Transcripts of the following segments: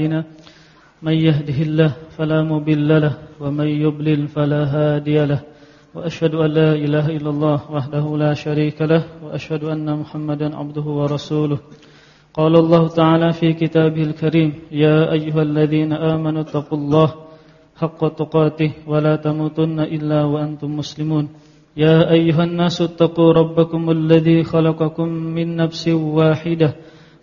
لنا. من يهده الله فلا مضل له ومن يضلل فلا هادي له. وأشهد أن لا إله إلا الله وحده لا شريك له وأشهد أن محمدا عبده ورسوله. قال الله تعالى في كتابه الكريم يا أيها الذين آمنوا اتقوا الله حق تقاته ولا تموتن إلا وأنتم مسلمون. يا أيها الناس اتقوا ربكم الذي خلقكم من نفس واحدة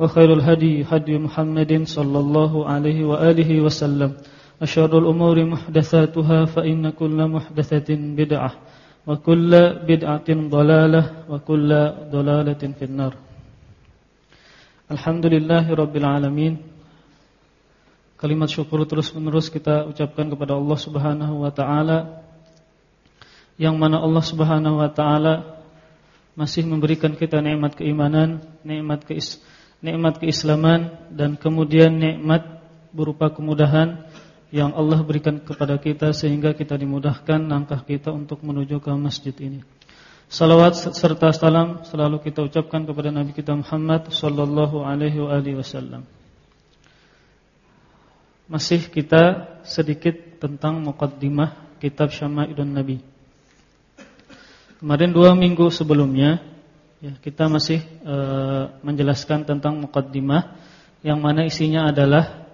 وخير الهدي هدي محمد صلى الله عليه وآله وسلم أشر الأمور محدثاتها فإن كل محدثة بدعة وكل بدعة ضلالة وكل ضلالة في النار الحمد لله رب العالمين Kalimat syukur terus-menerus kita ucapkan kepada Allah Subhanahu wa taala yang mana Allah Subhanahu wa taala masih memberikan kita nikmat keimanan, nikmat keis nikmat keislaman dan kemudian nikmat berupa kemudahan yang Allah berikan kepada kita sehingga kita dimudahkan langkah kita untuk menuju ke masjid ini. Salawat serta salam selalu kita ucapkan kepada Nabi kita Muhammad sallallahu alaihi wasallam. Masih kita sedikit tentang muqaddimah kitab Syama'ilun Nabi. Kemarin dua minggu sebelumnya ya, kita masih e, menjelaskan tentang muqaddimah yang mana isinya adalah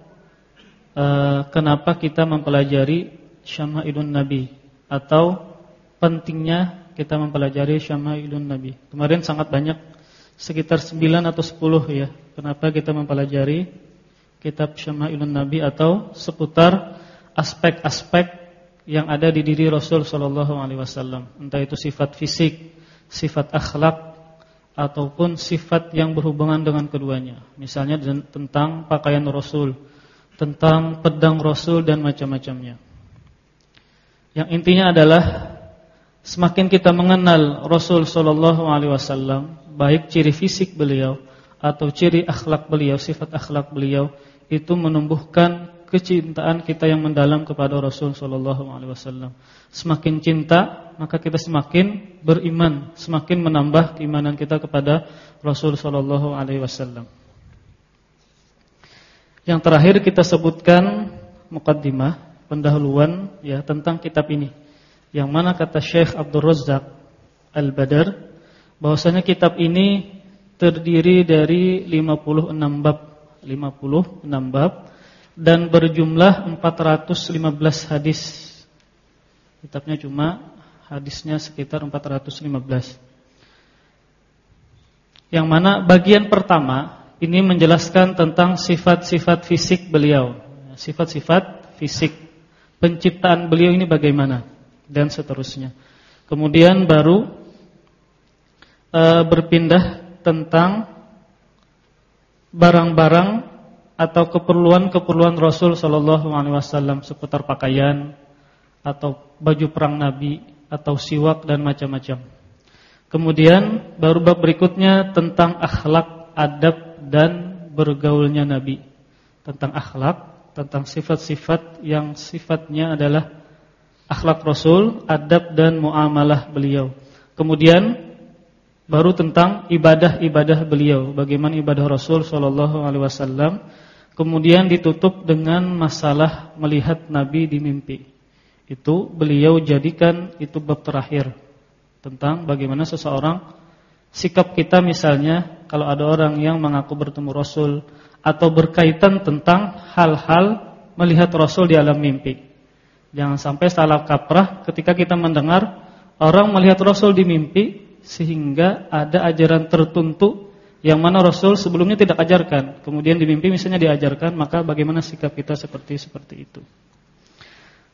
e, kenapa kita mempelajari Syama'ilun Nabi atau pentingnya kita mempelajari Syama'ilun Nabi. Kemarin sangat banyak sekitar 9 atau 10 ya. Kenapa kita mempelajari kitab Syama'ilun Nabi atau seputar aspek-aspek yang ada di diri Rasul sallallahu alaihi wasallam, entah itu sifat fisik, sifat akhlak ataupun sifat yang berhubungan dengan keduanya. Misalnya tentang pakaian Rasul, tentang pedang Rasul dan macam-macamnya. Yang intinya adalah semakin kita mengenal Rasul sallallahu alaihi wasallam, baik ciri fisik beliau atau ciri akhlak beliau, sifat akhlak beliau itu menumbuhkan kecintaan kita yang mendalam kepada Rasul sallallahu alaihi wasallam. Semakin cinta, maka kita semakin beriman, semakin menambah keimanan kita kepada Rasul sallallahu alaihi wasallam. Yang terakhir kita sebutkan mukaddimah, pendahuluan ya tentang kitab ini. Yang mana kata Syekh Abdul Razzaq Al-Badar bahwasanya kitab ini terdiri dari 56 bab 56 bab dan berjumlah 415 hadis. Kitabnya cuma hadisnya sekitar 415. Yang mana bagian pertama ini menjelaskan tentang sifat-sifat fisik beliau, sifat-sifat fisik penciptaan beliau ini bagaimana dan seterusnya. Kemudian baru e, berpindah tentang barang-barang atau keperluan-keperluan Rasul Shallallahu Alaihi Wasallam seputar pakaian atau baju perang Nabi atau siwak dan macam-macam. Kemudian baru bab berikutnya tentang akhlak, adab dan bergaulnya Nabi. Tentang akhlak, tentang sifat-sifat yang sifatnya adalah akhlak Rasul, adab dan muamalah beliau. Kemudian baru tentang ibadah-ibadah beliau, bagaimana ibadah Rasul sallallahu alaihi wasallam. Kemudian ditutup dengan masalah melihat Nabi di mimpi. Itu beliau jadikan itu bab terakhir tentang bagaimana seseorang sikap kita misalnya kalau ada orang yang mengaku bertemu Rasul atau berkaitan tentang hal-hal melihat Rasul di alam mimpi. Jangan sampai salah kaprah ketika kita mendengar orang melihat Rasul di mimpi sehingga ada ajaran tertentu yang mana Rasul sebelumnya tidak ajarkan, kemudian di mimpi misalnya diajarkan, maka bagaimana sikap kita seperti seperti itu.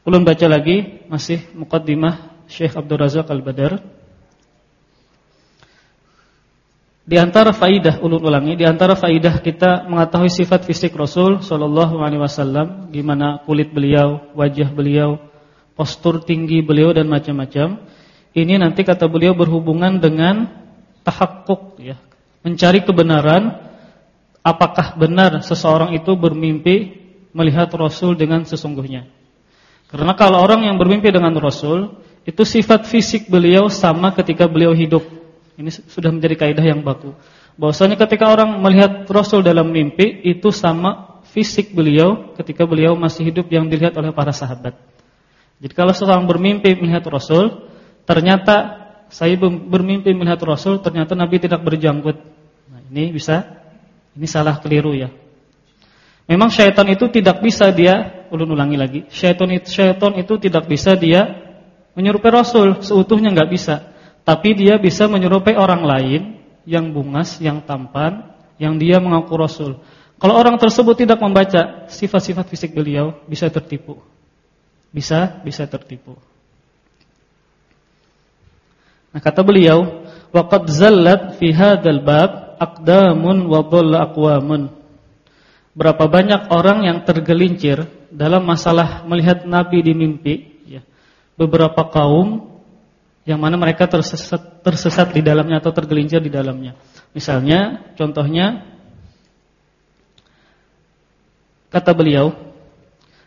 Ulun baca lagi masih muqaddimah Syekh Abdul Razak Al-Badar. Di antara faidah ulun ulangi, di antara faidah kita mengetahui sifat fisik Rasul sallallahu alaihi wasallam, gimana kulit beliau, wajah beliau, postur tinggi beliau dan macam-macam. Ini nanti kata beliau berhubungan dengan tahakkuk ya, mencari kebenaran apakah benar seseorang itu bermimpi melihat Rasul dengan sesungguhnya. Karena kalau orang yang bermimpi dengan Rasul, itu sifat fisik beliau sama ketika beliau hidup ini sudah menjadi kaidah yang baku. Bahwasanya ketika orang melihat Rasul dalam mimpi itu sama fisik beliau ketika beliau masih hidup yang dilihat oleh para sahabat. Jadi kalau seorang bermimpi melihat Rasul, ternyata saya bermimpi melihat Rasul, ternyata Nabi tidak berjanggut. Nah, ini bisa ini salah keliru ya. Memang syaitan itu tidak bisa dia ulun ulangi lagi. Syaitan itu syaitan itu tidak bisa dia menyerupai Rasul seutuhnya nggak bisa. Tapi dia bisa menyerupai orang lain yang bungas, yang tampan, yang dia mengaku Rasul. Kalau orang tersebut tidak membaca sifat-sifat fisik beliau, bisa tertipu. Bisa, bisa tertipu. Nah, kata beliau, waqad zallat fi hadzal bab aqdamun wa dhalla aqwamun. Berapa banyak orang yang tergelincir dalam masalah melihat nabi di mimpi, ya. Beberapa kaum yang mana mereka tersesat, tersesat di dalamnya atau tergelincir di dalamnya. Misalnya, contohnya kata beliau,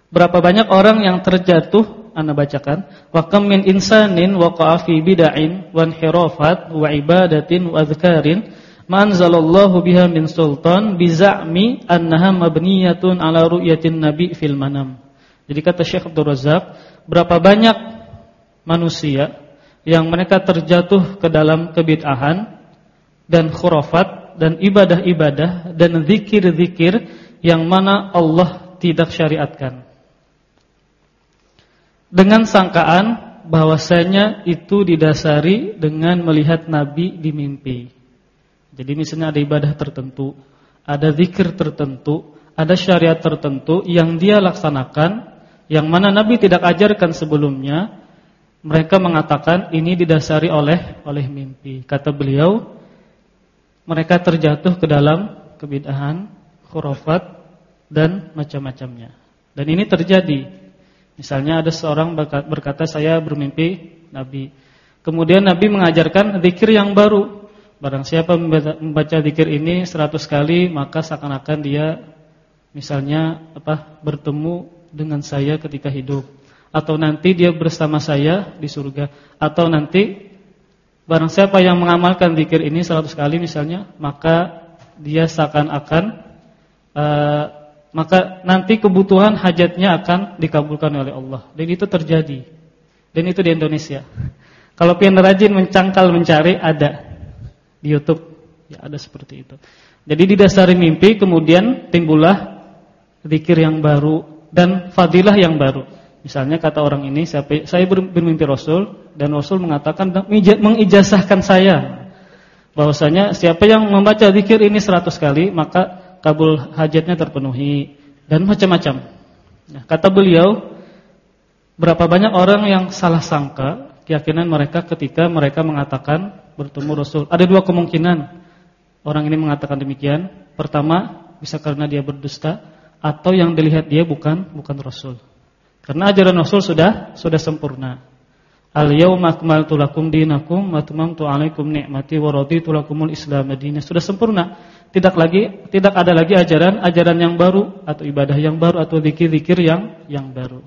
berapa banyak orang yang terjatuh Anda bacakan, wa kam min insanin waqa'a fi bid'ain wa inhirafat wa ibadatin wa adhkarin ma anzalallahu biha min sultan bi za'mi annaha mabniyatun ala ru'yatin nabi fil manam. Jadi kata Syekh Abdul Razak, berapa banyak manusia yang mereka terjatuh ke dalam kebid'ahan dan khurafat dan ibadah-ibadah dan zikir-zikir yang mana Allah tidak syariatkan. Dengan sangkaan bahwasanya itu didasari dengan melihat Nabi di mimpi. Jadi misalnya ada ibadah tertentu, ada zikir tertentu, ada syariat tertentu yang dia laksanakan yang mana Nabi tidak ajarkan sebelumnya mereka mengatakan ini didasari oleh oleh mimpi. Kata beliau, mereka terjatuh ke dalam kebid'ahan, khurafat dan macam-macamnya. Dan ini terjadi. Misalnya ada seorang berkata saya bermimpi Nabi. Kemudian Nabi mengajarkan zikir yang baru. Barang siapa membaca zikir ini 100 kali maka seakan-akan dia misalnya apa bertemu dengan saya ketika hidup atau nanti dia bersama saya di surga atau nanti barang siapa yang mengamalkan zikir ini 100 kali misalnya maka dia seakan-akan uh, maka nanti kebutuhan hajatnya akan dikabulkan oleh Allah. Dan itu terjadi. Dan itu di Indonesia. Kalau pian rajin mencangkal mencari ada. Di YouTube ya ada seperti itu. Jadi didasari mimpi kemudian timbullah zikir yang baru dan fadilah yang baru. Misalnya kata orang ini, saya bermimpi Rasul dan Rasul mengatakan mengijazahkan saya. Bahwasanya siapa yang membaca zikir ini 100 kali maka kabul hajatnya terpenuhi dan macam-macam. Nah, kata beliau, berapa banyak orang yang salah sangka keyakinan mereka ketika mereka mengatakan bertemu Rasul. Ada dua kemungkinan orang ini mengatakan demikian. Pertama, bisa karena dia berdusta atau yang dilihat dia bukan bukan Rasul. Karena ajaran Rasul sudah sudah sempurna. Al-yauma akmaltu lakum dinakum wa atmamtu 'alaikum ni'mati wa raditu lakumul Islam madinah. Sudah sempurna. Tidak lagi tidak ada lagi ajaran ajaran yang baru atau ibadah yang baru atau zikir-zikir yang yang baru.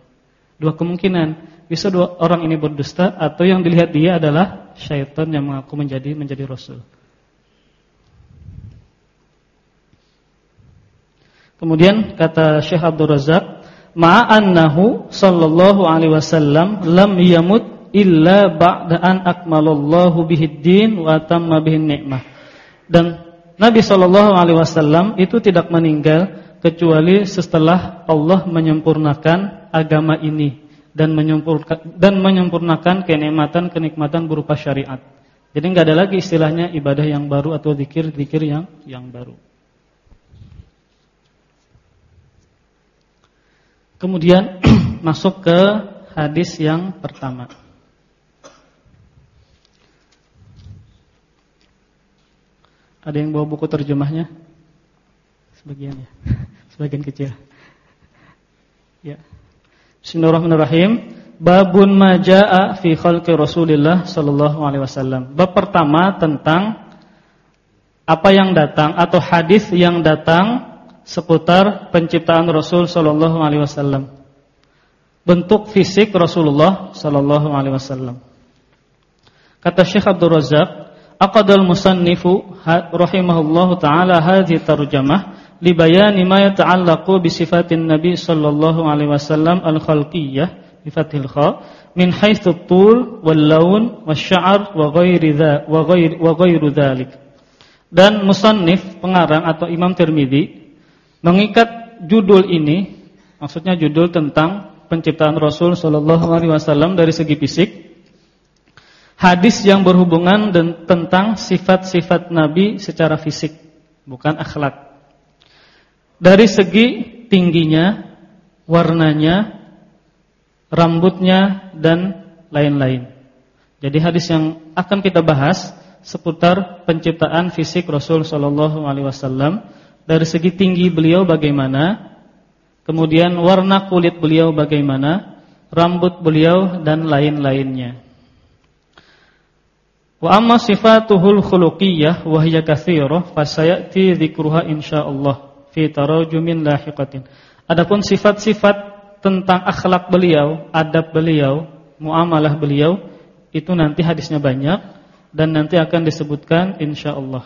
Dua kemungkinan. Bisa dua orang ini berdusta atau yang dilihat dia adalah syaitan yang mengaku menjadi menjadi rasul. Kemudian kata Syekh Abdul Razak ma'annahu sallallahu alaihi wasallam lam yamut illa ba'da an akmalallahu bihid din wa tamma bihin ni'mah. Dan Nabi wasallam itu tidak meninggal kecuali setelah Allah menyempurnakan agama ini dan menyempurnakan dan menyempurnakan kenikmatan-kenikmatan berupa syariat. Jadi enggak ada lagi istilahnya ibadah yang baru atau zikir-zikir yang yang baru. Kemudian masuk ke hadis yang pertama. Ada yang bawa buku terjemahnya? Sebagian ya. Sebagian kecil. Ya. Bismillahirrahmanirrahim. Babun majaa fi khalqi Rasulillah sallallahu alaihi wasallam. Bab pertama tentang apa yang datang atau hadis yang datang seputar penciptaan Rasul sallallahu alaihi wasallam. Bentuk fisik Rasulullah sallallahu alaihi wasallam. Kata Syekh Abdul Razak, aqadal musannifu rahimahullahu taala hadhihi tarjamah li bayani ma yata'allaqu bi sifatin nabi sallallahu alaihi wasallam al-khalqiyyah bi fathil kha min haitsu tul wal laun wasya'r wa ghairi dha wa ghair wa ghairu. Dan musannif pengarang atau Imam Tirmizi mengikat judul ini maksudnya judul tentang penciptaan Rasul sallallahu alaihi wasallam dari segi fisik hadis yang berhubungan dan tentang sifat-sifat Nabi secara fisik, bukan akhlak. Dari segi tingginya, warnanya, rambutnya dan lain-lain. Jadi hadis yang akan kita bahas seputar penciptaan fisik Rasul sallallahu alaihi wasallam dari segi tinggi beliau bagaimana, kemudian warna kulit beliau bagaimana, rambut beliau dan lain-lainnya. Wa amma sifatuhul khuluqiyyah wa hiya katsirah fasayati dzikruha insyaallah fi tarajumin lahiqatin. Adapun sifat-sifat tentang akhlak beliau, adab beliau, muamalah beliau itu nanti hadisnya banyak dan nanti akan disebutkan insyaallah.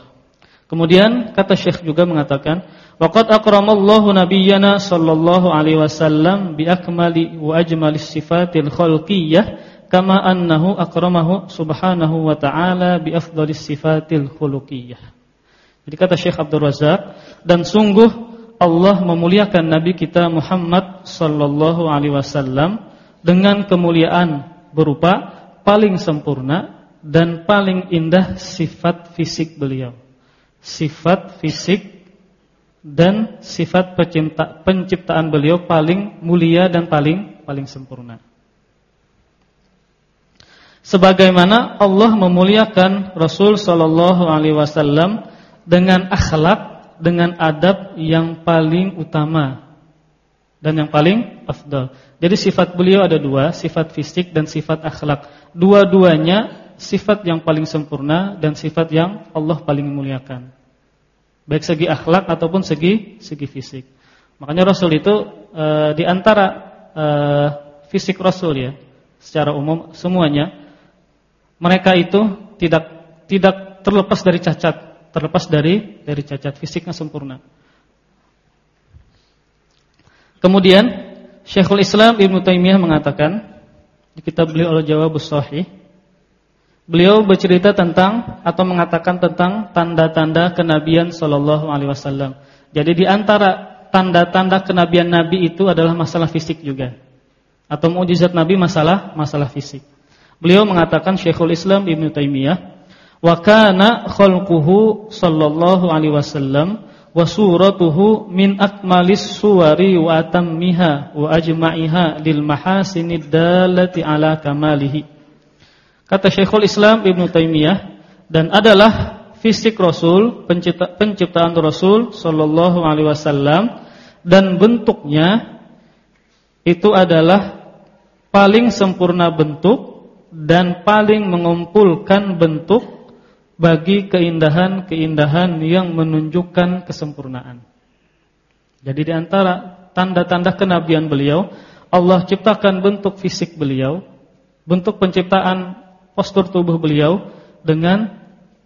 Kemudian kata Syekh juga mengatakan, waqad akramallahu nabiyyana sallallahu alaihi wasallam bi akmali wa ajmalis sifatil khalqiyyah kama annahu akramahu subhanahu wa ta'ala bi afdalis sifatil khuluqiyyah. Jadi kata Syekh Abdul Razak dan sungguh Allah memuliakan Nabi kita Muhammad sallallahu alaihi wasallam dengan kemuliaan berupa paling sempurna dan paling indah sifat fisik beliau. Sifat fisik dan sifat pencipta, penciptaan beliau paling mulia dan paling paling sempurna. Sebagaimana Allah memuliakan Rasul sallallahu alaihi wasallam dengan akhlak dengan adab yang paling utama dan yang paling afdal. Jadi sifat beliau ada dua, sifat fisik dan sifat akhlak. Dua-duanya sifat yang paling sempurna dan sifat yang Allah paling muliakan. Baik segi akhlak ataupun segi segi fisik. Makanya Rasul itu e, di antara e, fisik Rasul ya, secara umum semuanya mereka itu tidak tidak terlepas dari cacat terlepas dari dari cacat fisiknya sempurna. Kemudian Syekhul Islam Ibn Taimiyah mengatakan di kitab beliau Al-Jawabus Shahih beliau bercerita tentang atau mengatakan tentang tanda-tanda kenabian sallallahu alaihi wasallam. Jadi di antara tanda-tanda kenabian Nabi itu adalah masalah fisik juga. Atau mukjizat Nabi masalah masalah fisik. Beliau mengatakan Syekhul Islam Ibn Taimiyah Wa kana khalquhu sallallahu alaihi wasallam wa suratuhu min akmalis suwari wa atammiha wa ajma'iha lil mahasinid dallati ala kamalihi. Kata Syekhul Islam Ibn Taimiyah dan adalah fisik Rasul, pencipta, penciptaan Rasul sallallahu alaihi wasallam dan bentuknya itu adalah paling sempurna bentuk dan paling mengumpulkan bentuk bagi keindahan-keindahan yang menunjukkan kesempurnaan. Jadi di antara tanda-tanda kenabian beliau, Allah ciptakan bentuk fisik beliau, bentuk penciptaan postur tubuh beliau dengan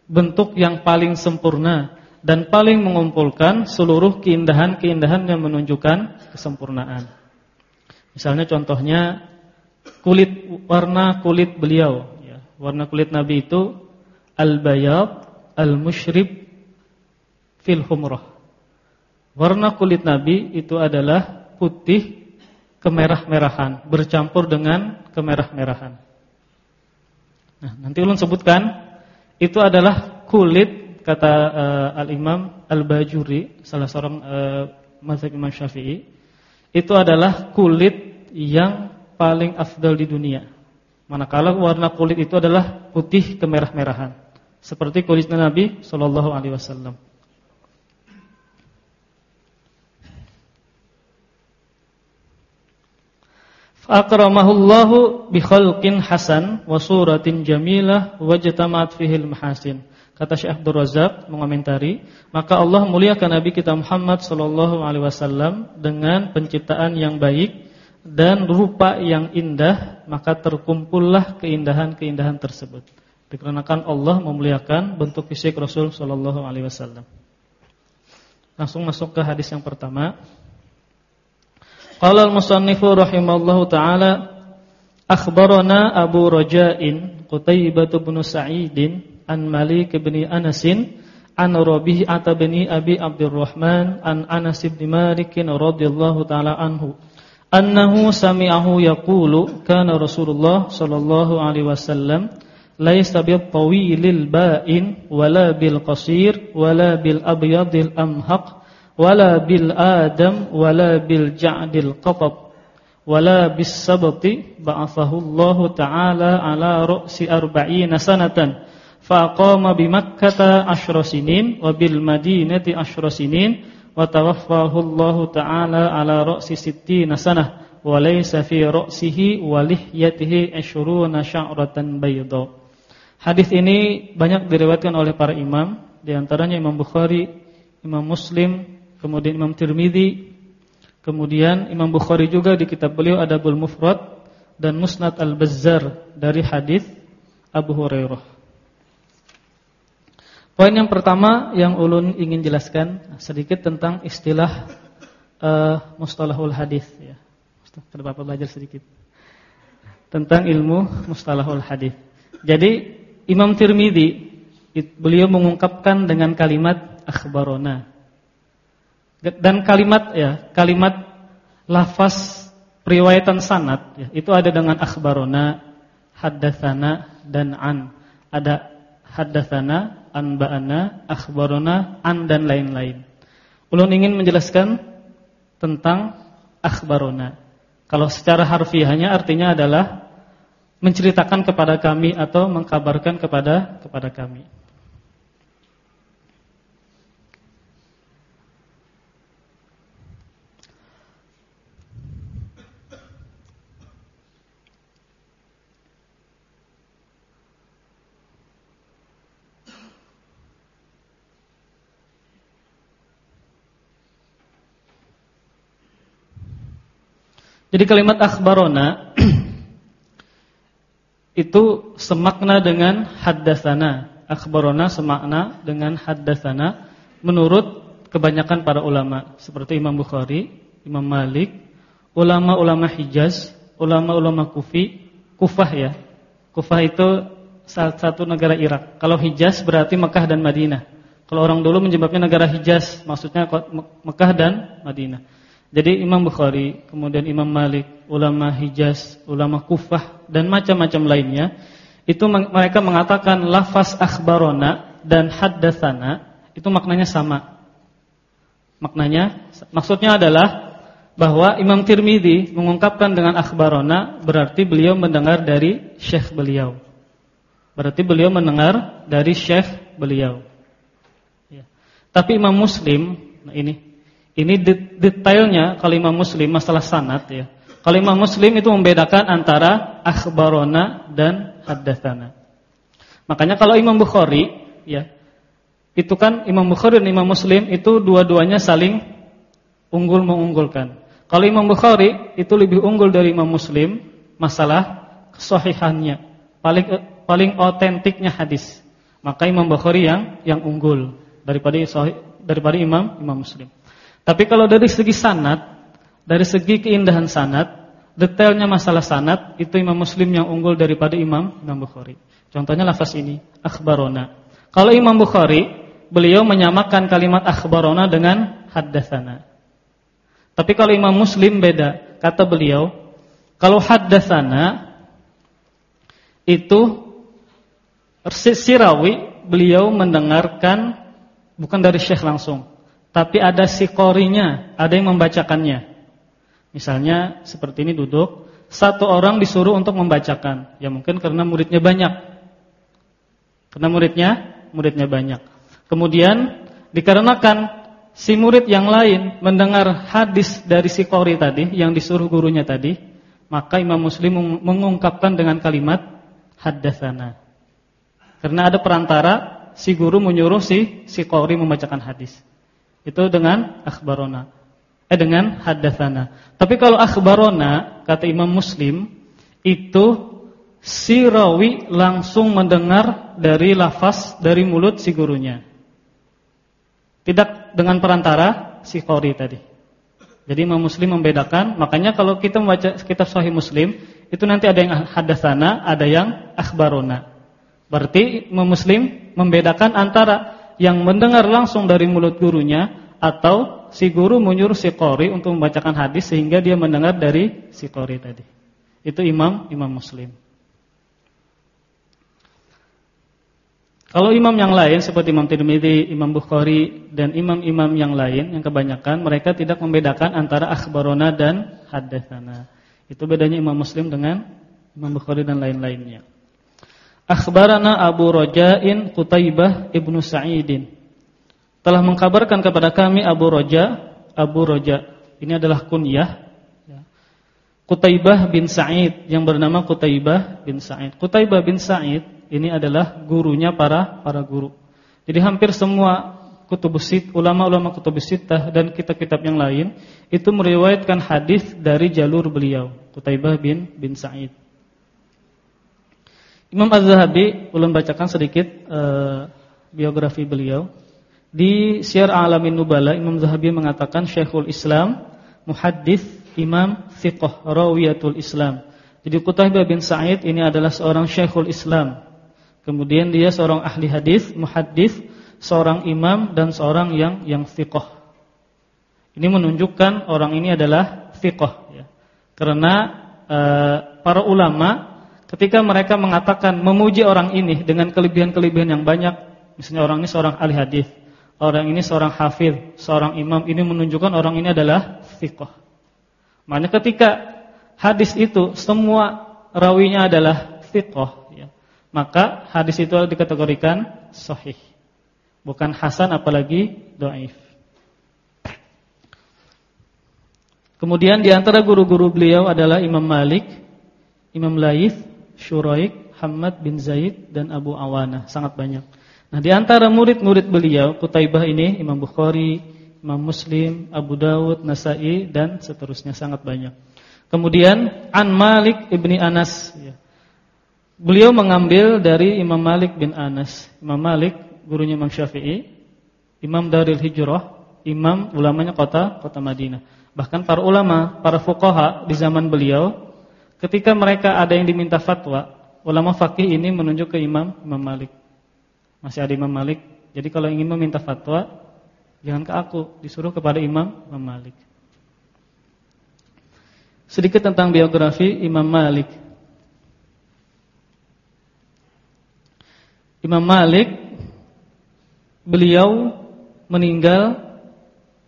bentuk yang paling sempurna dan paling mengumpulkan seluruh keindahan-keindahan yang menunjukkan kesempurnaan. Misalnya contohnya kulit warna kulit beliau, ya. warna kulit Nabi itu al-bayad al-musyrib fil humrah. Warna kulit Nabi itu adalah putih kemerah-merahan bercampur dengan kemerah-merahan. Nah, nanti ulun sebutkan itu adalah kulit kata uh, Al-Imam Al-Bajuri salah seorang uh, mazhab Imam Syafi'i itu adalah kulit yang paling afdal di dunia. Manakala warna kulit itu adalah putih kemerah-merahan. seperti kulitnya Nabi sallallahu alaihi wasallam. Bi khalqin hasan wa suratin jamilah wajtamat fihi mahasin. Kata Syekh Abdul Razak mengomentari, maka Allah muliakan Nabi kita Muhammad sallallahu alaihi wasallam dengan penciptaan yang baik dan rupa yang indah, maka terkumpullah keindahan-keindahan tersebut. Dikarenakan Allah memuliakan bentuk fisik Rasul sallallahu alaihi wasallam. Langsung masuk ke hadis yang pertama. Qala al-musannifu rahimallahu taala akhbarana Abu Raja'in Qutaibah bin Sa'idin an Malik bin Anasin an Rabi'ah bin Abi Abdurrahman an Anas bin Malik radhiyallahu taala anhu annahu sami'ahu yaqulu kana Rasulullah sallallahu alaihi wasallam laisa bil tawilil ba'in wala bil qasir wala bil abyadil amhaq wala bil adam wala bil ja'dil qatab wala bis sabti ba'athahu Allah taala ala ra'si arba'ina sanatan faqama bi makkah ashra sinin wa bil madinati ashra sinin wa tawaffahu Allah taala ala ra'si sittina sanah wa laysa fi ra'sihi wa lihyatihi 20 sya'ratan bayda Hadis ini banyak diriwayatkan oleh para imam di antaranya Imam Bukhari, Imam Muslim, kemudian Imam Tirmidzi, kemudian Imam Bukhari juga di kitab beliau Adabul Mufrad dan Musnad Al-Bazzar dari hadis Abu Hurairah. Poin yang pertama yang ulun ingin jelaskan sedikit tentang istilah uh, mustalahul hadis ya. Kita Bapak belajar sedikit tentang ilmu mustalahul hadis. Jadi Imam Tirmidzi beliau mengungkapkan dengan kalimat akhbarona dan kalimat ya, kalimat lafaz riwayatan sanad ya, itu ada dengan akhbarona, haddatsana dan an. Ada haddatsana, anba'ana, akhbarona, an dan lain-lain. Ulun ingin menjelaskan tentang akhbarona. Kalau secara harfiahnya artinya adalah menceritakan kepada kami atau mengkabarkan kepada kepada kami. Jadi kalimat akhbarona itu semakna dengan haddatsana. Akhbarona semakna dengan haddatsana menurut kebanyakan para ulama seperti Imam Bukhari, Imam Malik, ulama-ulama Hijaz, ulama-ulama Kufi, Kufah ya. Kufah itu salah satu negara Irak. Kalau Hijaz berarti Mekah dan Madinah. Kalau orang dulu menyebabnya negara Hijaz, maksudnya Mekah dan Madinah. Jadi Imam Bukhari, kemudian Imam Malik, ulama Hijaz, ulama Kufah dan macam-macam lainnya, itu mereka mengatakan lafaz akhbarona dan haddatsana itu maknanya sama. Maknanya maksudnya adalah bahwa Imam Tirmidzi mengungkapkan dengan akhbarona berarti beliau mendengar dari syekh beliau. Berarti beliau mendengar dari syekh beliau. Ya. Tapi Imam Muslim, nah ini ini detailnya kalau Imam Muslim masalah sanad ya. Kalau Imam Muslim itu membedakan antara akhbarona dan haddatsana. Makanya kalau Imam Bukhari ya, itu kan Imam Bukhari dan Imam Muslim itu dua-duanya saling unggul mengunggulkan. Kalau Imam Bukhari itu lebih unggul dari Imam Muslim masalah kesahihannya, paling paling otentiknya hadis. Maka Imam Bukhari yang yang unggul daripada daripada Imam Imam Muslim. Tapi kalau dari segi sanat, dari segi keindahan sanat, detailnya masalah sanat itu Imam Muslim yang unggul daripada Imam Imam Bukhari. Contohnya lafaz ini, akhbarona. Kalau Imam Bukhari, beliau menyamakan kalimat akhbarona dengan haddatsana. Tapi kalau Imam Muslim beda, kata beliau, kalau haddatsana itu sirawi beliau mendengarkan bukan dari syekh langsung, tapi ada sikorinya, ada yang membacakannya. Misalnya seperti ini duduk, satu orang disuruh untuk membacakan. Ya mungkin karena muridnya banyak. Karena muridnya muridnya banyak. Kemudian dikarenakan si murid yang lain mendengar hadis dari si qori tadi yang disuruh gurunya tadi, maka Imam Muslim mengungkapkan dengan kalimat haddatsana. Karena ada perantara si guru menyuruh si si qori membacakan hadis. Itu dengan akhbarona. Eh dengan haddatsana. Tapi kalau akhbarona kata Imam Muslim itu si rawi langsung mendengar dari lafaz dari mulut si gurunya. Tidak dengan perantara si qori tadi. Jadi Imam Muslim membedakan, makanya kalau kita membaca kitab Sahih Muslim, itu nanti ada yang hadatsana, ada yang akhbarona. Berarti Imam Muslim membedakan antara yang mendengar langsung dari mulut gurunya atau si guru menyuruh si qori untuk membacakan hadis sehingga dia mendengar dari si qori tadi. Itu Imam Imam Muslim. Kalau imam yang lain seperti Imam Tirmidzi, Imam Bukhari dan imam-imam yang lain yang kebanyakan mereka tidak membedakan antara akhbarona dan haddatsana. Itu bedanya Imam Muslim dengan Imam Bukhari dan lain-lainnya. Akhbarana Abu Raja'in Qutaibah Ibnu Sa'idin. Telah mengkabarkan kepada kami Abu Raja, Abu Raja. Ini adalah kunyah Qutaibah bin Sa'id yang bernama Qutaibah bin Sa'id. Qutaibah bin Sa'id ini adalah gurunya para para guru. Jadi hampir semua kutubus sit, ulama-ulama kutubus dan kitab-kitab yang lain itu meriwayatkan hadis dari jalur beliau, Qutaibah bin bin Sa'id. Imam Az-Zahabi ulun bacakan sedikit uh, biografi beliau. Di Syiar Alamin Nubala Imam Zahabi mengatakan Syekhul Islam, muhaddits, imam, thiqah, rawiyatul Islam. Jadi Qutaibah bin Sa'id ini adalah seorang Syekhul Islam, Kemudian dia seorang ahli hadis, muhaddis, seorang imam dan seorang yang yang thiqah. Ini menunjukkan orang ini adalah thiqah ya. Karena e, para ulama ketika mereka mengatakan memuji orang ini dengan kelebihan-kelebihan yang banyak, misalnya orang ini seorang ahli hadis, orang ini seorang hafid, seorang imam, ini menunjukkan orang ini adalah thiqah. Makanya ketika hadis itu semua rawinya adalah thiqah maka hadis itu dikategorikan sahih. Bukan hasan apalagi dhaif. Kemudian di antara guru-guru beliau adalah Imam Malik, Imam Laith, Syuraik, Hamad bin Zaid dan Abu Awana, sangat banyak. Nah, di antara murid-murid beliau, Qutaibah ini Imam Bukhari, Imam Muslim, Abu Dawud, Nasai dan seterusnya sangat banyak. Kemudian An Malik ibni Anas, ya. Beliau mengambil dari Imam Malik bin Anas. Imam Malik gurunya Imam Syafi'i, Imam Daril Hijrah, imam ulamanya kota kota Madinah. Bahkan para ulama, para fuqaha di zaman beliau ketika mereka ada yang diminta fatwa, ulama fakih ini menunjuk ke Imam Imam Malik. Masih ada Imam Malik. Jadi kalau ingin meminta fatwa, jangan ke aku, disuruh kepada Imam Imam Malik. Sedikit tentang biografi Imam Malik. Imam Malik beliau meninggal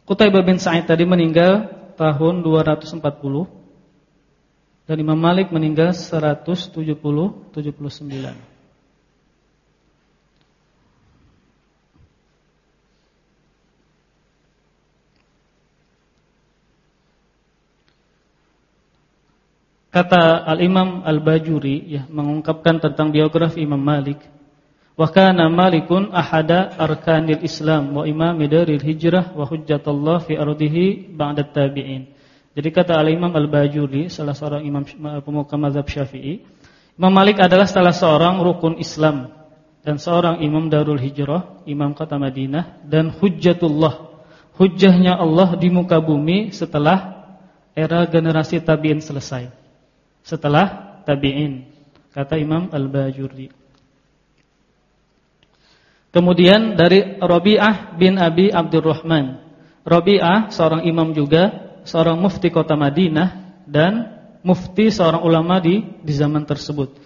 Qutaibah bin Sa'id tadi meninggal tahun 240 dan Imam Malik meninggal 170 79. Kata Al-Imam Al-Bajuri ya mengungkapkan tentang biografi Imam Malik Wa kana Malikun ahada arkanil Islam wa imam daril hijrah wa hujjatullah fi ardihi ba'da tabi'in. Jadi kata Al-Imam Al-Bajuri, salah seorang imam pemuka mazhab Syafi'i, Imam Malik adalah salah seorang rukun Islam dan seorang imam Darul Hijrah, imam kota Madinah dan hujjatullah. Hujjahnya Allah di muka bumi setelah era generasi tabi'in selesai. Setelah tabi'in, kata Imam Al-Bajuri. Kemudian dari Rabi'ah bin Abi Abdurrahman. Rabi'ah seorang imam juga, seorang mufti kota Madinah dan mufti seorang ulama di di zaman tersebut.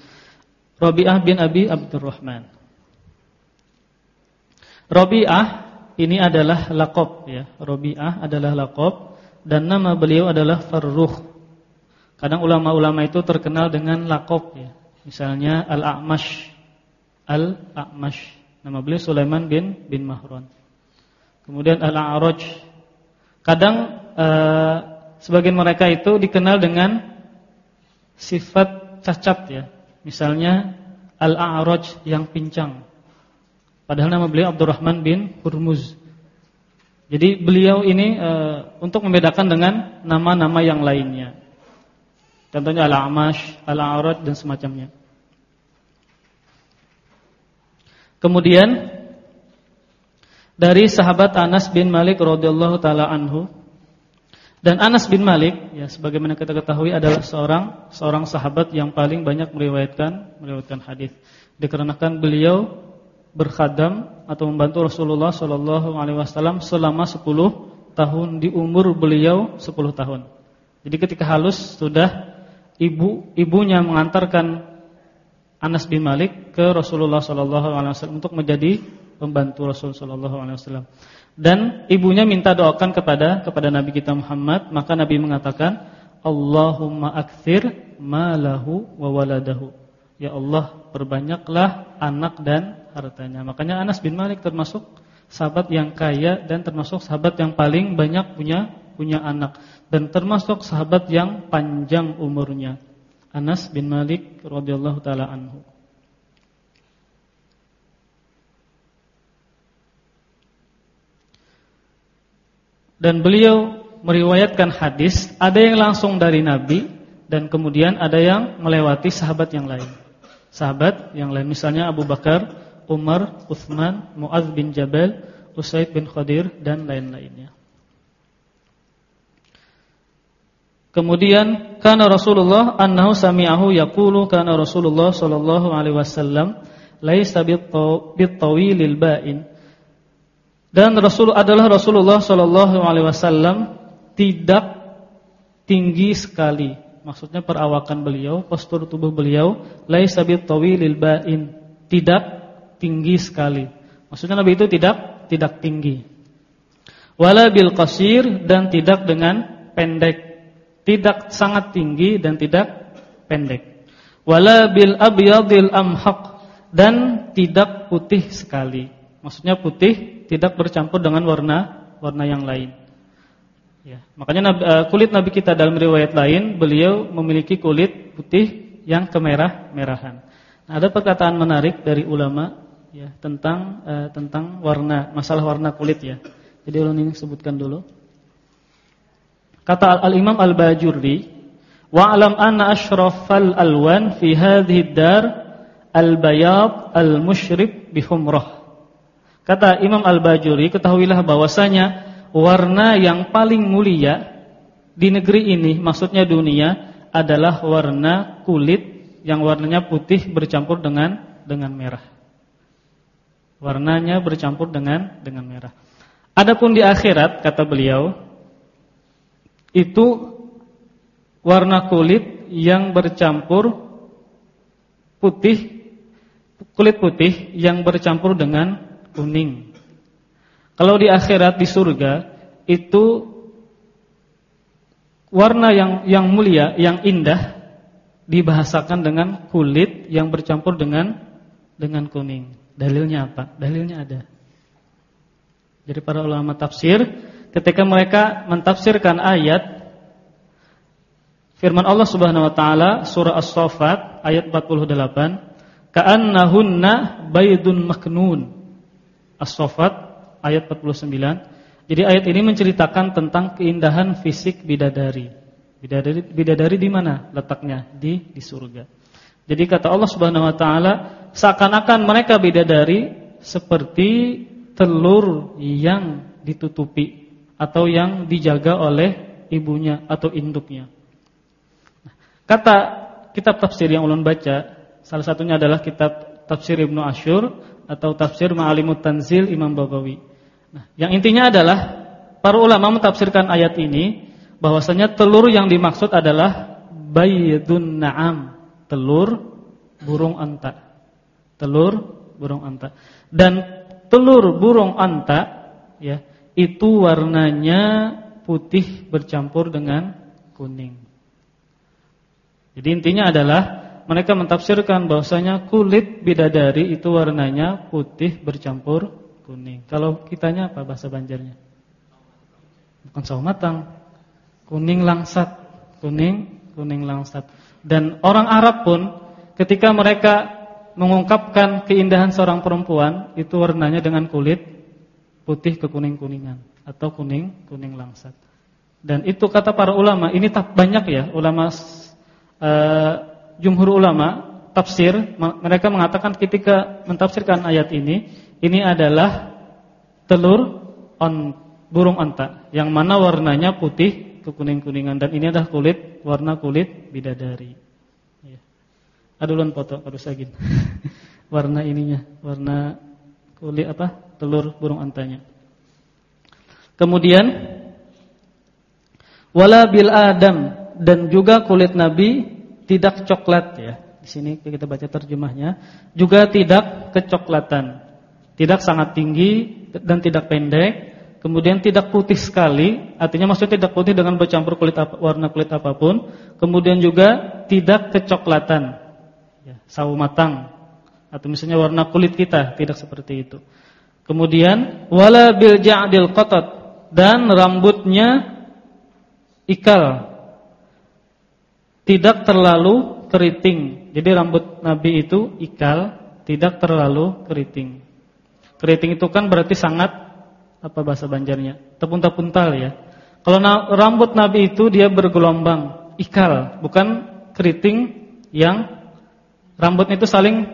Rabi'ah bin Abi Abdurrahman. Rabi'ah ini adalah lakob ya. Rabi'ah adalah lakob dan nama beliau adalah Farruh. Kadang ulama-ulama itu terkenal dengan lakob ya. Misalnya Al-A'mash Al-A'mash. Nama beliau Sulaiman bin bin Mahran. Kemudian Al-A'raj. Kadang uh, sebagian mereka itu dikenal dengan sifat cacat ya. Misalnya Al-A'raj yang pincang. Padahal nama beliau Abdurrahman bin Hurmuz. Jadi beliau ini uh, untuk membedakan dengan nama-nama yang lainnya. Contohnya Al-A'mash, Al-A'raj dan semacamnya. Kemudian dari sahabat Anas bin Malik radhiyallahu taala anhu dan Anas bin Malik ya sebagaimana kita ketahui adalah seorang seorang sahabat yang paling banyak meriwayatkan meriwayatkan hadis dikarenakan beliau berkhadam atau membantu Rasulullah sallallahu alaihi wasallam selama 10 tahun di umur beliau 10 tahun. Jadi ketika halus sudah ibu ibunya mengantarkan Anas bin Malik ke Rasulullah sallallahu alaihi wasallam untuk menjadi pembantu Rasul sallallahu alaihi wasallam. Dan ibunya minta doakan kepada kepada Nabi kita Muhammad, maka Nabi mengatakan, "Allahumma aktsir malahu wa waladahu." Ya Allah, perbanyaklah anak dan hartanya. Makanya Anas bin Malik termasuk sahabat yang kaya dan termasuk sahabat yang paling banyak punya punya anak dan termasuk sahabat yang panjang umurnya. Anas bin Malik radhiyallahu taala anhu. Dan beliau meriwayatkan hadis, ada yang langsung dari Nabi dan kemudian ada yang melewati sahabat yang lain. Sahabat yang lain misalnya Abu Bakar, Umar, Uthman, Muaz bin Jabal, Usaid bin Khadir dan lain-lainnya. Kemudian kana Rasulullah annahu sami'ahu yaqulu kana Rasulullah sallallahu alaihi wasallam laisa bit-tawilil ba'in dan Rasul adalah Rasulullah Shallallahu Alaihi Wasallam tidak tinggi sekali. Maksudnya perawakan beliau, postur tubuh beliau, laisa tawilil ba'in, tidak tinggi sekali. Maksudnya Nabi itu tidak tidak tinggi. Wala bil qasir dan tidak dengan pendek. Tidak sangat tinggi dan tidak pendek. Wala bil abyadil amhaq dan tidak putih sekali. Maksudnya putih tidak bercampur dengan warna warna yang lain. Ya, makanya uh, kulit Nabi kita dalam riwayat lain beliau memiliki kulit putih yang kemerah-merahan. Nah, ada perkataan menarik dari ulama ya tentang uh, tentang warna masalah warna kulit ya. Jadi ulun ini sebutkan dulu. Kata Al-Imam Al-Bajurri, "Wa alam anna asyrafal alwan fi hadhihi dar al-bayad al-musyrib bi humrah." Kata Imam Al-Bajuri, ketahuilah bahwasanya warna yang paling mulia di negeri ini, maksudnya dunia, adalah warna kulit yang warnanya putih bercampur dengan dengan merah. Warnanya bercampur dengan dengan merah. Adapun di akhirat kata beliau itu warna kulit yang bercampur putih kulit putih yang bercampur dengan kuning. Kalau di akhirat di surga itu warna yang yang mulia, yang indah dibahasakan dengan kulit yang bercampur dengan dengan kuning. Dalilnya apa? Dalilnya ada. Jadi para ulama tafsir ketika mereka mentafsirkan ayat firman Allah Subhanahu wa taala surah As-Saffat ayat 48, "Ka'annahunna baydun maknun." As-Saffat ayat 49. Jadi ayat ini menceritakan tentang keindahan fisik bidadari. Bidadari bidadari di mana letaknya? Di di surga. Jadi kata Allah Subhanahu wa taala, seakan-akan mereka bidadari seperti telur yang ditutupi atau yang dijaga oleh ibunya atau induknya. Kata kitab tafsir yang ulun baca, salah satunya adalah kitab tafsir Ibnu Asyur atau tafsir Ma'alimut Tanzil Imam Bagawi. Nah, yang intinya adalah para ulama mentafsirkan ayat ini bahwasanya telur yang dimaksud adalah baydun na'am, telur burung anta. Telur burung anta. Dan telur burung anta ya, itu warnanya putih bercampur dengan kuning. Jadi intinya adalah mereka mentafsirkan bahwasanya kulit bidadari itu warnanya putih bercampur kuning. Kalau kitanya apa bahasa Banjarnya? Bukan sawo matang. Kuning langsat. Kuning, kuning langsat. Dan orang Arab pun ketika mereka mengungkapkan keindahan seorang perempuan itu warnanya dengan kulit putih kekuning-kuningan atau kuning kuning langsat. Dan itu kata para ulama, ini tak banyak ya ulama uh, jumhur ulama tafsir mereka mengatakan ketika mentafsirkan ayat ini, ini adalah telur on burung onta yang mana warnanya putih kekuning-kuningan dan ini adalah kulit warna kulit bidadari. Adulun foto harus lagi. warna ininya, warna kulit apa? Telur burung antanya. Kemudian wala bil adam dan juga kulit nabi tidak coklat ya. Di sini kita baca terjemahnya, juga tidak kecoklatan. Tidak sangat tinggi dan tidak pendek, kemudian tidak putih sekali, artinya maksudnya tidak putih dengan bercampur kulit warna kulit apa pun, kemudian juga tidak kecoklatan ya, sawo matang atau misalnya warna kulit kita tidak seperti itu. Kemudian wala bil ja'dil qatat dan rambutnya ikal. Tidak terlalu keriting. Jadi rambut Nabi itu ikal, tidak terlalu keriting. Keriting itu kan berarti sangat apa bahasa Banjarnya? Tepuntal-puntal ya. Kalau rambut Nabi itu dia bergelombang, ikal, bukan keriting yang rambutnya itu saling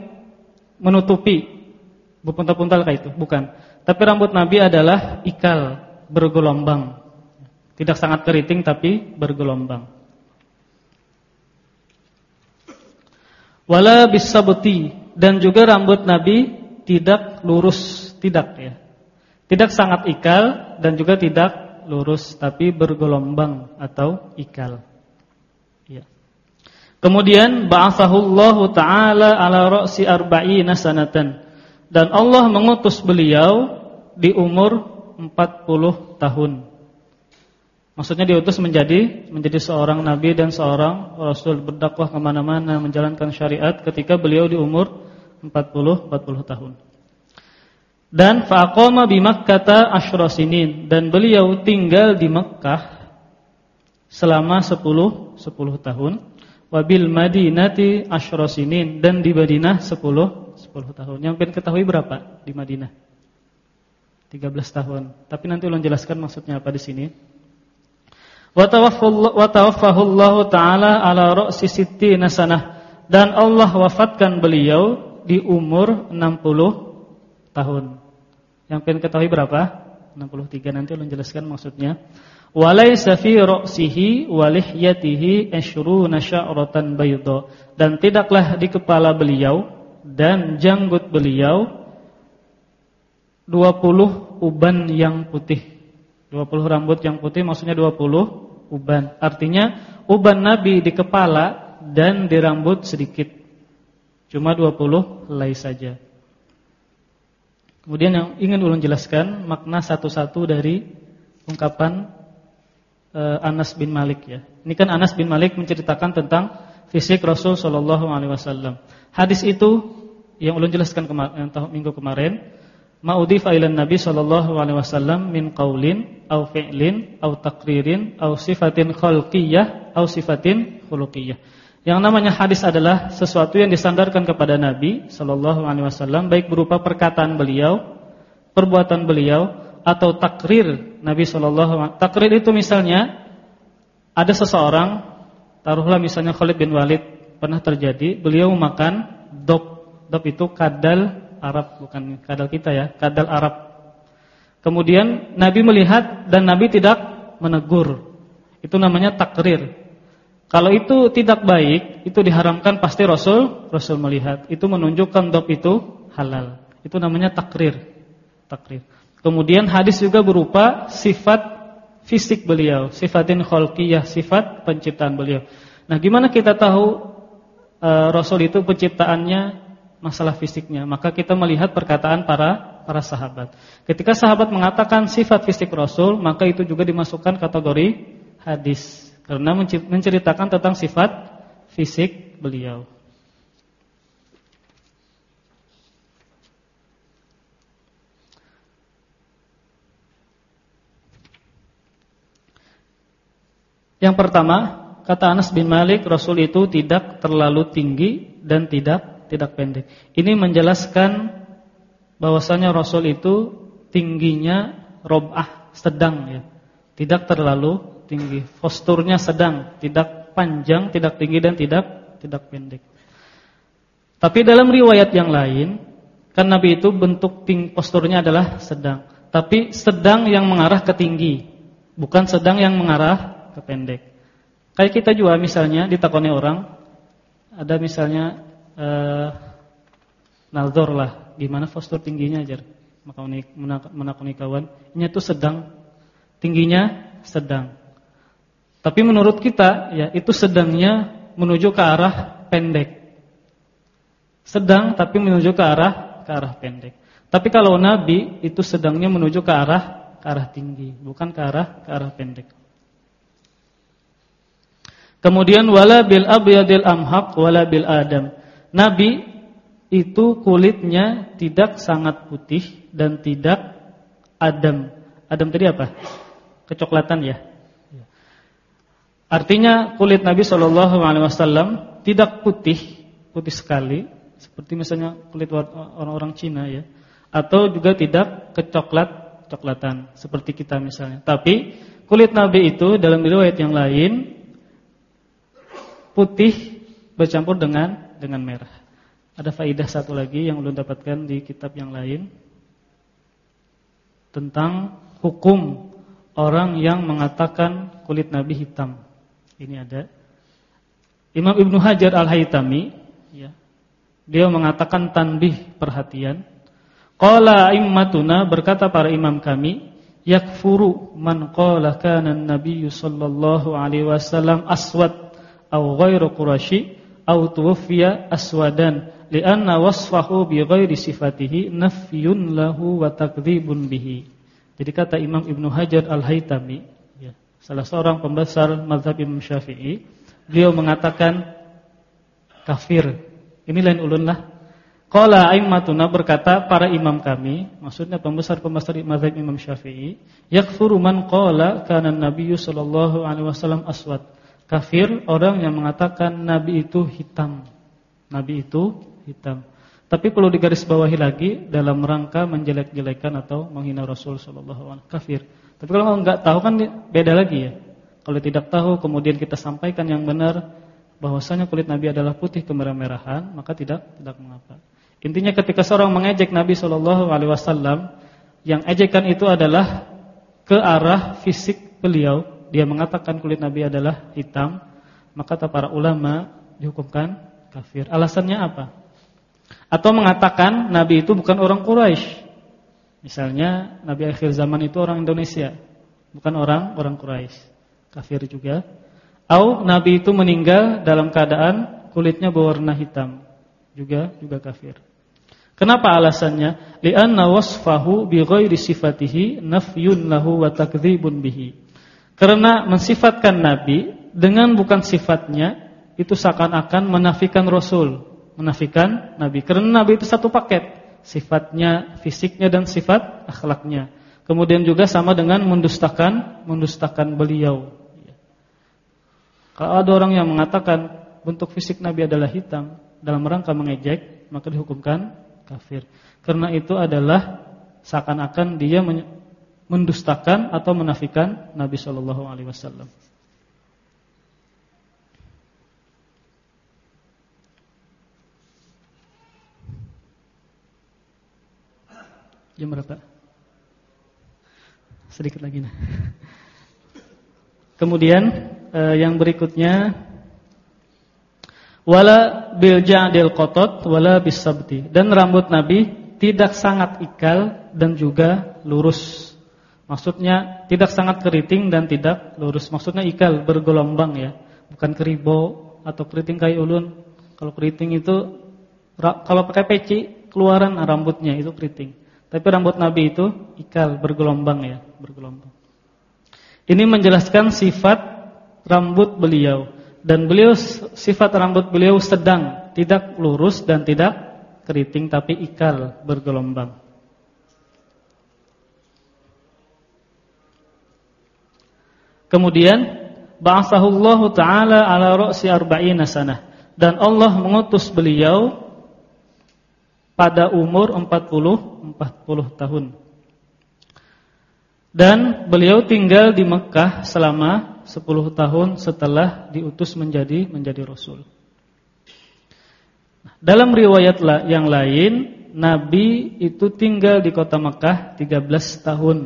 menutupi berpuntal-puntal kayak itu, bukan. Tapi rambut Nabi adalah ikal, bergelombang. Tidak sangat keriting tapi bergelombang. Wala bisabuti dan juga rambut Nabi tidak lurus, tidak ya. Tidak sangat ikal dan juga tidak lurus tapi bergelombang atau ikal. Kemudian ba'athahullahu taala ala ra'si arba'ina sanatan. Dan Allah mengutus beliau di umur 40 tahun. Maksudnya diutus menjadi menjadi seorang nabi dan seorang rasul berdakwah ke mana mana menjalankan syariat ketika beliau di umur 40 40 tahun. Dan faqama bi Makkah asyra sinin dan beliau tinggal di Mekkah selama 10 10 tahun wabil Madinati asyra sinin dan di Madinah 10 10 tahun. Yang pengen ketahui berapa di Madinah? 13 tahun. Tapi nanti ulun jelaskan maksudnya apa di sini. Wa taala ala ra'si sittina sanah dan Allah wafatkan beliau di umur 60 tahun. Yang pengen ketahui berapa? 63 nanti ulun jelaskan maksudnya. Walaysa fi ra'sihi wa lihyatihi ashruna sya'ratan bayda dan tidaklah di kepala beliau dan janggut beliau 20 uban yang putih. 20 rambut yang putih maksudnya 20 uban. Artinya uban Nabi di kepala dan di rambut sedikit. Cuma 20 helai saja. Kemudian yang ingin ulun jelaskan makna satu-satu dari ungkapan uh, Anas bin Malik ya. Ini kan Anas bin Malik menceritakan tentang fisik Rasul sallallahu alaihi wasallam. Hadis itu yang ulun jelaskan kemarin minggu kemarin, ma'udhifa ila Nabi sallallahu alaihi wasallam min qaulin au fi'lin au taqririn au sifatin khalqiyah au sifatin khuluqiyah. Yang namanya hadis adalah sesuatu yang disandarkan kepada Nabi sallallahu alaihi wasallam baik berupa perkataan beliau, perbuatan beliau atau takrir Nabi Alaihi Takrir itu misalnya ada seseorang, taruhlah misalnya Khalid bin Walid pernah terjadi, beliau makan dop, dop itu kadal Arab bukan kadal kita ya, kadal Arab. Kemudian Nabi melihat dan Nabi tidak menegur. Itu namanya takrir. Kalau itu tidak baik, itu diharamkan pasti Rasul Rasul melihat. Itu menunjukkan dop itu halal. Itu namanya takrir. Takrir. Kemudian hadis juga berupa sifat fisik beliau, sifatin khalqiyah, sifat penciptaan beliau. Nah, gimana kita tahu e, Rasul itu penciptaannya masalah fisiknya. Maka kita melihat perkataan para para sahabat. Ketika sahabat mengatakan sifat fisik Rasul, maka itu juga dimasukkan kategori hadis karena menceritakan tentang sifat fisik beliau. Yang pertama, kata Anas bin Malik, Rasul itu tidak terlalu tinggi dan tidak tidak pendek. Ini menjelaskan bahwasanya Rasul itu tingginya robah sedang ya. Tidak terlalu tinggi. Posturnya sedang, tidak panjang, tidak tinggi dan tidak tidak pendek. Tapi dalam riwayat yang lain, kan Nabi itu bentuk ting posturnya adalah sedang. Tapi sedang yang mengarah ke tinggi, bukan sedang yang mengarah ke pendek. Kayak kita juga misalnya ditakoni orang, ada misalnya eh, nalzor lah, gimana postur tingginya aja. Maka menakoni kawan, ini tuh sedang, tingginya sedang. Tapi menurut kita ya itu sedangnya menuju ke arah pendek sedang tapi menuju ke arah ke arah pendek. Tapi kalau Nabi itu sedangnya menuju ke arah ke arah tinggi, bukan ke arah ke arah pendek. Kemudian wala bil abyadil amhaq wala bil adam. Nabi itu kulitnya tidak sangat putih dan tidak adam. Adam tadi apa? Kecoklatan ya. Artinya kulit Nabi Shallallahu alaihi wasallam tidak putih, putih sekali seperti misalnya kulit orang-orang Cina ya, atau juga tidak kecoklat coklatan seperti kita misalnya. Tapi kulit Nabi itu dalam riwayat yang lain putih bercampur dengan dengan merah. Ada faidah satu lagi yang belum dapatkan di kitab yang lain tentang hukum orang yang mengatakan kulit Nabi hitam. Ini ada Imam Ibnu Hajar Al-Haytami ya, dia mengatakan tanbih perhatian. Qala immatuna berkata para imam kami, yakfuru man qala kana an-nabiy sallallahu alaihi wasallam aswad aw ghairu qurasyi aw tuwfiya aswadan lianna wasfahu bi ghairi sifatihi nafyun lahu wa takdzibun bihi. Jadi kata Imam Ibnu Hajar Al-Haytami, ya, salah seorang pembesar mazhab Imam Syafi'i, beliau mengatakan kafir ini lain ulun lah. Qala aimmatuna berkata para imam kami, maksudnya pembesar-pembesar mazhab Imam Syafi'i, yakfuru man qala kana Nabi sallallahu alaihi wasallam aswad. Kafir orang yang mengatakan nabi itu hitam. Nabi itu hitam. Tapi perlu digarisbawahi lagi dalam rangka menjelek-jelekan atau menghina Rasul sallallahu alaihi wasallam kafir. Tapi kalau enggak tahu kan beda lagi ya. Kalau tidak tahu kemudian kita sampaikan yang benar bahwasanya kulit Nabi adalah putih kemerah-merahan, maka tidak tidak mengapa. Intinya ketika seorang mengejek Nabi Shallallahu alaihi wasallam, yang ejekan itu adalah ke arah fisik beliau, dia mengatakan kulit Nabi adalah hitam, maka kata para ulama dihukumkan kafir. Alasannya apa? Atau mengatakan Nabi itu bukan orang Quraisy. Misalnya Nabi akhir zaman itu orang Indonesia, bukan orang orang Quraisy. Kafir juga. Au Nabi itu meninggal dalam keadaan kulitnya berwarna hitam. Juga juga kafir. Kenapa alasannya? Li'anna wasfahu bi ghairi sifatihi nafyun lahu wa takdzibun bihi. Karena mensifatkan Nabi dengan bukan sifatnya itu seakan-akan menafikan Rasul, menafikan Nabi. Karena Nabi itu satu paket, sifatnya, fisiknya dan sifat akhlaknya. Kemudian juga sama dengan mendustakan mendustakan beliau. Kalau ada orang yang mengatakan bentuk fisik Nabi adalah hitam dalam rangka mengejek, maka dihukumkan kafir. Karena itu adalah seakan-akan dia mendustakan atau menafikan Nabi Shallallahu alaihi wasallam. Jam berapa? Sedikit lagi nah. Kemudian uh, yang berikutnya wala bil ja'dil qatat wala bisabti dan rambut Nabi tidak sangat ikal dan juga lurus. Maksudnya tidak sangat keriting dan tidak lurus. Maksudnya ikal bergelombang ya, bukan keribo atau keriting kayak ulun. Kalau keriting itu kalau pakai peci keluaran rambutnya itu keriting. Tapi rambut Nabi itu ikal bergelombang ya, bergelombang. Ini menjelaskan sifat rambut beliau dan beliau sifat rambut beliau sedang, tidak lurus dan tidak keriting tapi ikal bergelombang. Kemudian ba'athahullahu taala ala ra'si arba'ina sanah dan Allah mengutus beliau pada umur 40 40 tahun. Dan beliau tinggal di Mekah selama 10 tahun setelah diutus menjadi menjadi rasul. Dalam riwayat yang lain, Nabi itu tinggal di kota Mekah 13 tahun.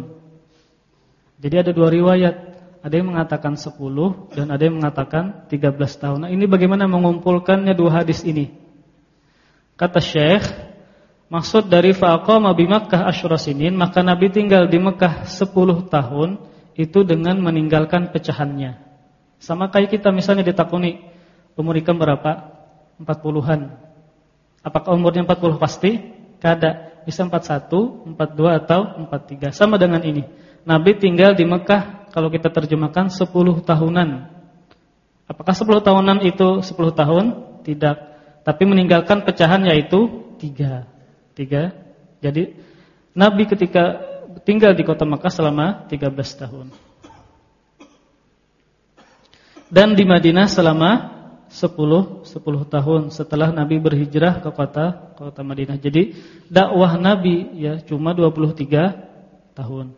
Jadi ada dua riwayat, ada yang mengatakan 10 dan ada yang mengatakan 13 tahun. Nah, ini bagaimana mengumpulkannya dua hadis ini? Kata Syekh, Maksud dari faqama bi Makkah asyra maka Nabi tinggal di Mekah 10 tahun itu dengan meninggalkan pecahannya. Sama kayak kita misalnya ditakuni umur ikam berapa? 40-an. Apakah umurnya 40 pasti? Kada. Bisa 41, 42 atau 43. Sama dengan ini. Nabi tinggal di Mekah kalau kita terjemahkan 10 tahunan. Apakah 10 tahunan itu 10 tahun? Tidak. Tapi meninggalkan pecahan yaitu 3. Tiga. Jadi Nabi ketika tinggal di kota Makkah selama 13 tahun. Dan di Madinah selama 10 10 tahun setelah Nabi berhijrah ke kota kota Madinah. Jadi dakwah Nabi ya cuma 23 tahun.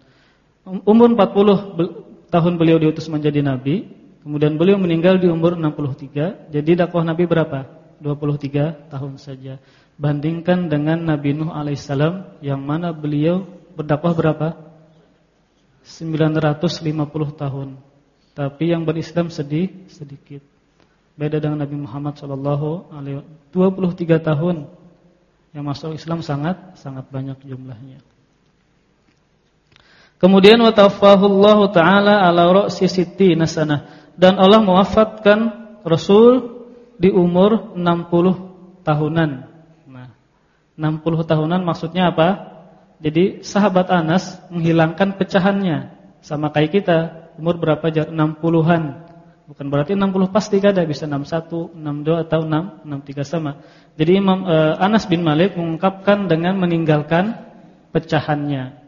Umur 40 tahun beliau diutus menjadi nabi, kemudian beliau meninggal di umur 63. Jadi dakwah Nabi berapa? 23 tahun saja. Bandingkan dengan Nabi Nuh alaihissalam yang mana beliau berdakwah berapa? 950 tahun. Tapi yang berislam sedih sedikit. Beda dengan Nabi Muhammad sallallahu alaihi 23 tahun. Yang masuk Islam sangat sangat banyak jumlahnya. Kemudian watafahullahu taala ala ra'si sitti nasana dan Allah mewafatkan Rasul di umur 60 tahunan. 60 tahunan maksudnya apa? Jadi sahabat Anas menghilangkan pecahannya. Sama kayak kita, umur berapa? 60-an. Bukan berarti 60 pasti ada, bisa 61, 62 atau 6, 63 sama. Jadi Imam uh, Anas bin Malik mengungkapkan dengan meninggalkan pecahannya.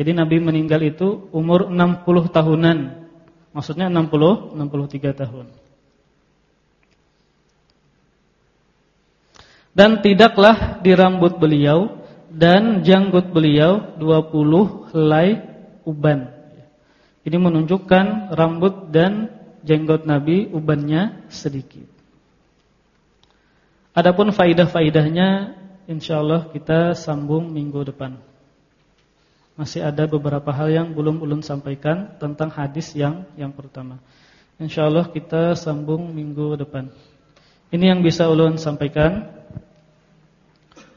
Jadi Nabi meninggal itu umur 60 tahunan. Maksudnya 60, 63 tahun. Dan tidaklah di rambut beliau dan janggut beliau 20 helai uban. Ini menunjukkan rambut dan jenggot Nabi ubannya sedikit. Adapun faidah-faidahnya insyaallah kita sambung minggu depan. Masih ada beberapa hal yang belum ulun sampaikan tentang hadis yang yang pertama. Insyaallah kita sambung minggu depan. Ini yang bisa ulun sampaikan.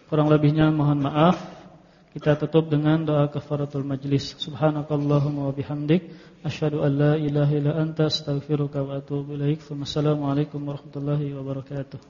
Kurang lebihnya mohon maaf. Kita tutup dengan doa kafaratul majlis. Subhanakallahumma wa bihamdik asyhadu an la ilaha illa anta astaghfiruka wa atubu ilaik. Wassalamualaikum warahmatullahi wabarakatuh.